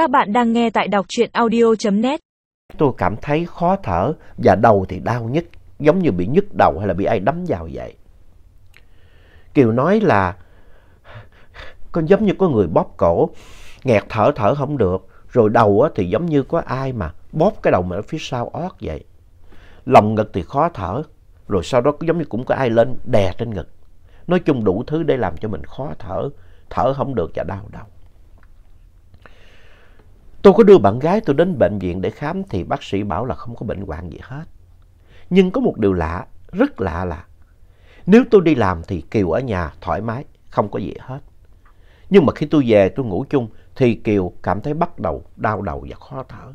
Các bạn đang nghe tại đọc truyện audio.net. Tôi cảm thấy khó thở và đầu thì đau nhức, giống như bị nhức đầu hay là bị ai đấm vào vậy. Kiều nói là con giống như có người bóp cổ, nghẹt thở thở không được, rồi đầu thì giống như có ai mà bóp cái đầu mình ở phía sau ót vậy. Lòng ngực thì khó thở, rồi sau đó giống như cũng có ai lên đè trên ngực. Nói chung đủ thứ để làm cho mình khó thở, thở không được và đau đầu. Tôi có đưa bạn gái tôi đến bệnh viện để khám thì bác sĩ bảo là không có bệnh hoạn gì hết. Nhưng có một điều lạ, rất lạ là nếu tôi đi làm thì Kiều ở nhà thoải mái, không có gì hết. Nhưng mà khi tôi về tôi ngủ chung thì Kiều cảm thấy bắt đầu đau đầu và khó thở.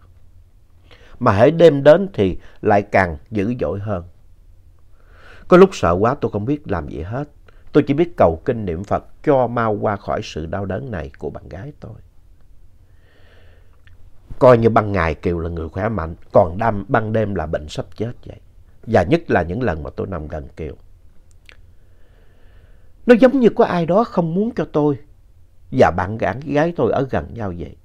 Mà hãy đêm đến thì lại càng dữ dội hơn. Có lúc sợ quá tôi không biết làm gì hết. Tôi chỉ biết cầu kinh niệm Phật cho mau qua khỏi sự đau đớn này của bạn gái tôi. Coi như ban ngày Kiều là người khỏe mạnh, còn đam, ban đêm là bệnh sắp chết vậy. Và nhất là những lần mà tôi nằm gần Kiều. Nó giống như có ai đó không muốn cho tôi và bạn gái tôi ở gần nhau vậy.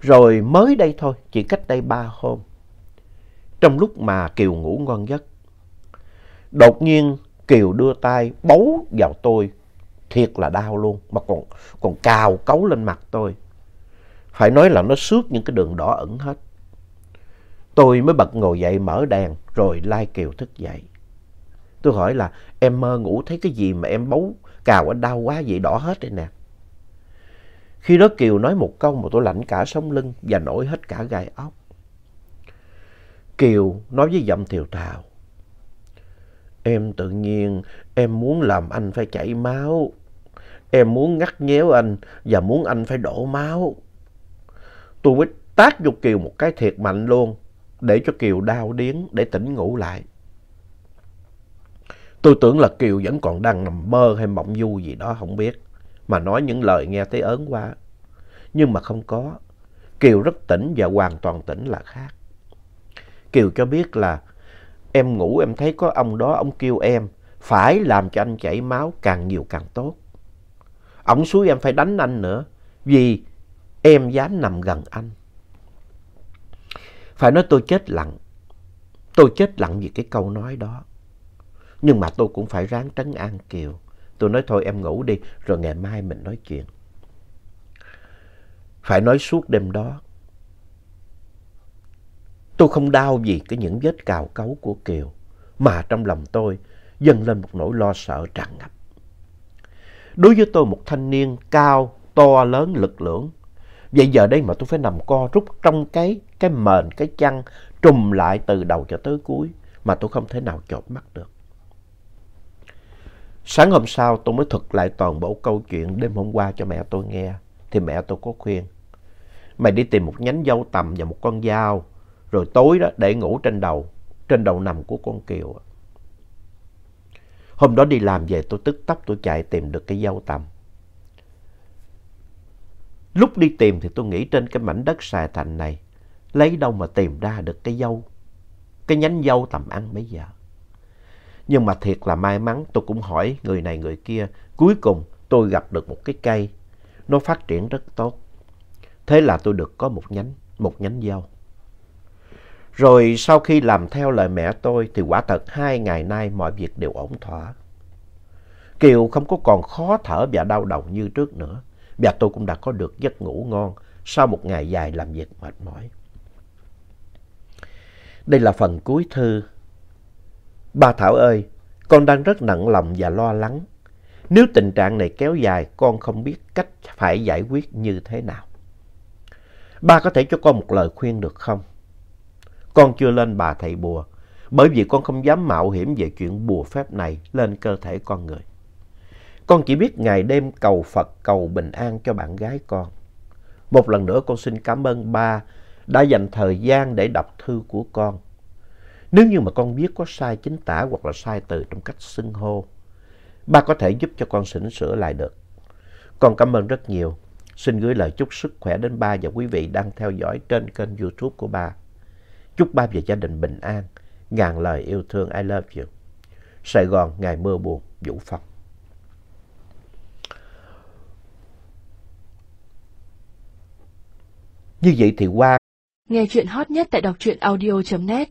Rồi mới đây thôi, chỉ cách đây ba hôm, trong lúc mà Kiều ngủ ngon giấc, đột nhiên Kiều đưa tay bấu vào tôi, thiệt là đau luôn, mà còn, còn cào cấu lên mặt tôi. Phải nói là nó xước những cái đường đỏ ẩn hết. Tôi mới bật ngồi dậy mở đèn, rồi lai Kiều thức dậy. Tôi hỏi là, em mơ ngủ thấy cái gì mà em bấu cào anh đau quá vậy, đỏ hết đây nè. Khi đó Kiều nói một câu mà tôi lạnh cả sống lưng và nổi hết cả gai ốc. Kiều nói với giọng thiều thào. Em tự nhiên, em muốn làm anh phải chảy máu. Em muốn ngắt nhéo anh và muốn anh phải đổ máu. Tôi mới tát vô Kiều một cái thiệt mạnh luôn, để cho Kiều đau điếng, để tỉnh ngủ lại. Tôi tưởng là Kiều vẫn còn đang nằm mơ hay mộng du gì đó, không biết. Mà nói những lời nghe thấy ớn quá. Nhưng mà không có. Kiều rất tỉnh và hoàn toàn tỉnh là khác. Kiều cho biết là em ngủ, em thấy có ông đó, ông kêu em, phải làm cho anh chảy máu, càng nhiều càng tốt. Ông suối em phải đánh anh nữa, vì em dám nằm gần anh. Phải nói tôi chết lặng. Tôi chết lặng vì cái câu nói đó. Nhưng mà tôi cũng phải ráng trấn an Kiều. Tôi nói thôi em ngủ đi, rồi ngày mai mình nói chuyện. Phải nói suốt đêm đó. Tôi không đau vì cái những vết cào cấu của Kiều. Mà trong lòng tôi dâng lên một nỗi lo sợ tràn ngập. Đối với tôi một thanh niên cao, to, lớn, lực lưỡng. Vậy giờ đây mà tôi phải nằm co rút trong cái, cái mền, cái chăn, trùm lại từ đầu cho tới cuối. Mà tôi không thể nào chột mắt được. Sáng hôm sau tôi mới thuật lại toàn bộ câu chuyện đêm hôm qua cho mẹ tôi nghe. Thì mẹ tôi có khuyên. Mày đi tìm một nhánh dâu tầm và một con dao. Rồi tối đó để ngủ trên đầu. Trên đầu nằm của con Kiều. Hôm đó đi làm về tôi tức tốc tôi chạy tìm được cái dâu tầm. Lúc đi tìm thì tôi nghĩ trên cái mảnh đất xài thành này. Lấy đâu mà tìm ra được cái dâu. Cái nhánh dâu tầm ăn bây giờ. Nhưng mà thiệt là may mắn tôi cũng hỏi người này người kia. Cuối cùng tôi gặp được một cái cây. Nó phát triển rất tốt. Thế là tôi được có một nhánh, một nhánh dâu. Rồi sau khi làm theo lời mẹ tôi thì quả thật hai ngày nay mọi việc đều ổn thỏa. Kiều không có còn khó thở và đau đầu như trước nữa. Và tôi cũng đã có được giấc ngủ ngon sau một ngày dài làm việc mệt mỏi. Đây là phần cuối thư Ba Thảo ơi, con đang rất nặng lòng và lo lắng. Nếu tình trạng này kéo dài, con không biết cách phải giải quyết như thế nào. Ba có thể cho con một lời khuyên được không? Con chưa lên bà thầy bùa, bởi vì con không dám mạo hiểm về chuyện bùa phép này lên cơ thể con người. Con chỉ biết ngày đêm cầu Phật cầu bình an cho bạn gái con. Một lần nữa con xin cảm ơn ba đã dành thời gian để đọc thư của con. Nếu như mà con biết có sai chính tả hoặc là sai từ trong cách xưng hô, ba có thể giúp cho con chỉnh sửa lại được. Con cảm ơn rất nhiều. Xin gửi lời chúc sức khỏe đến ba và quý vị đang theo dõi trên kênh YouTube của ba. Chúc ba và gia đình bình an, ngàn lời yêu thương I love you. Sài Gòn, ngày mưa buồn, Vũ Phong. Như vậy thì qua. Nghe chuyện hot nhất tại đọc truyện audio.net